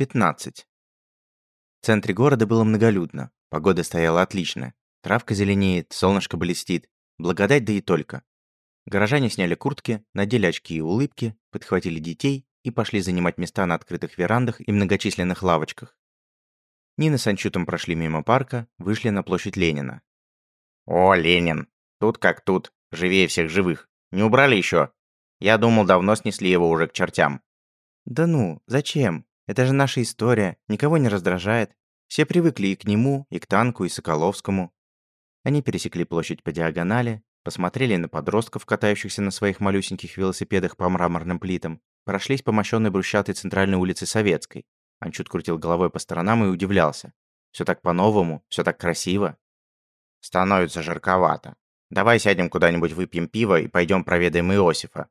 15. В центре города было многолюдно. Погода стояла отличная. Травка зеленеет, солнышко блестит. Благодать да и только. Горожане сняли куртки, надели очки и улыбки, подхватили детей и пошли занимать места на открытых верандах и многочисленных лавочках. Нина с Анчутом прошли мимо парка, вышли на площадь Ленина. «О, Ленин! Тут как тут, живее всех живых. Не убрали еще? Я думал, давно снесли его уже к чертям». «Да ну, зачем? Это же наша история, никого не раздражает. Все привыкли и к нему, и к танку, и Соколовскому. Они пересекли площадь по диагонали, посмотрели на подростков, катающихся на своих малюсеньких велосипедах по мраморным плитам, прошлись по мощенной брусчатой центральной улице Советской. Анчут крутил головой по сторонам и удивлялся. Все так по-новому, все так красиво. Становится жарковато. Давай сядем куда-нибудь выпьем пиво и пойдем проведаем Иосифа.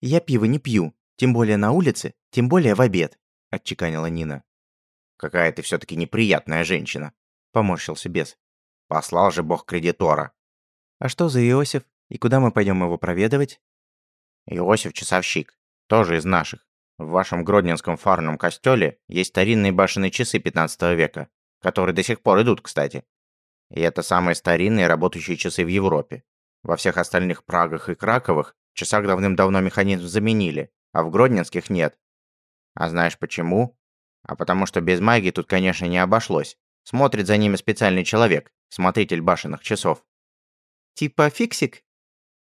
Я пиво не пью, тем более на улице, тем более в обед отчеканила Нина. «Какая ты все-таки неприятная женщина», — поморщился бес. «Послал же бог кредитора». «А что за Иосиф? И куда мы пойдем его проведывать?» «Иосиф – часовщик, тоже из наших. В вашем Гродненском фарном костеле есть старинные башенные часы 15 века, которые до сих пор идут, кстати. И это самые старинные работающие часы в Европе. Во всех остальных Прагах и Краковых часах давным-давно механизм заменили, а в Гродненских нет. А знаешь почему? А потому что без магии тут, конечно, не обошлось. Смотрит за ними специальный человек, смотритель башенных часов. Типа фиксик?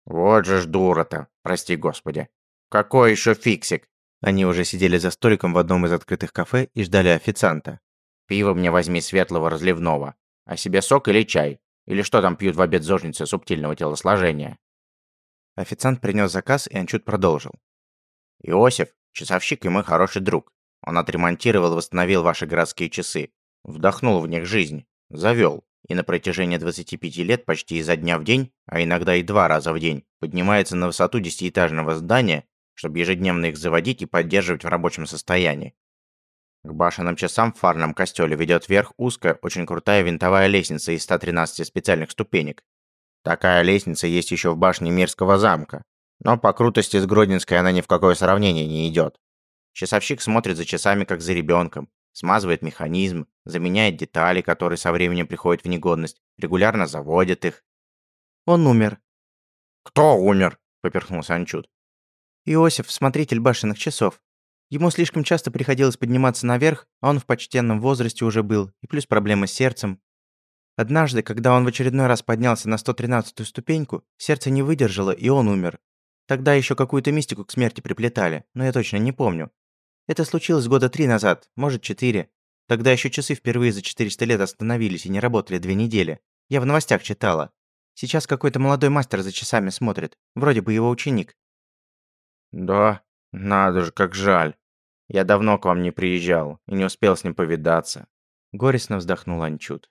Вот же ж дура-то, прости господи. Какой еще фиксик? Они уже сидели за столиком в одном из открытых кафе и ждали официанта. Пиво мне возьми светлого разливного. А себе сок или чай? Или что там пьют в обед зожницы субтильного телосложения? Официант принес заказ, и Анчут продолжил. Иосиф Часовщик и мой хороший друг. Он отремонтировал и восстановил ваши городские часы. Вдохнул в них жизнь. Завел. И на протяжении 25 лет почти изо дня в день, а иногда и два раза в день, поднимается на высоту десятиэтажного здания, чтобы ежедневно их заводить и поддерживать в рабочем состоянии. К башенным часам в фарном костеле ведет вверх узкая, очень крутая винтовая лестница из 113 специальных ступенек. Такая лестница есть еще в башне Мирского замка, но по крутости с Гродненской она ни в какое сравнение не идет. Часовщик смотрит за часами, как за ребенком, смазывает механизм, заменяет детали, которые со временем приходят в негодность, регулярно заводит их. Он умер. «Кто умер?» – поперхнулся Анчут. Иосиф, смотритель башенных часов. Ему слишком часто приходилось подниматься наверх, а он в почтенном возрасте уже был, и плюс проблемы с сердцем. Однажды, когда он в очередной раз поднялся на 113-ю ступеньку, сердце не выдержало, и он умер. Тогда еще какую-то мистику к смерти приплетали, но я точно не помню. Это случилось года три назад, может, четыре. Тогда еще часы впервые за 400 лет остановились и не работали две недели. Я в новостях читала. Сейчас какой-то молодой мастер за часами смотрит. Вроде бы его ученик. Да, надо же, как жаль. Я давно к вам не приезжал и не успел с ним повидаться. Горестно вздохнул Анчут.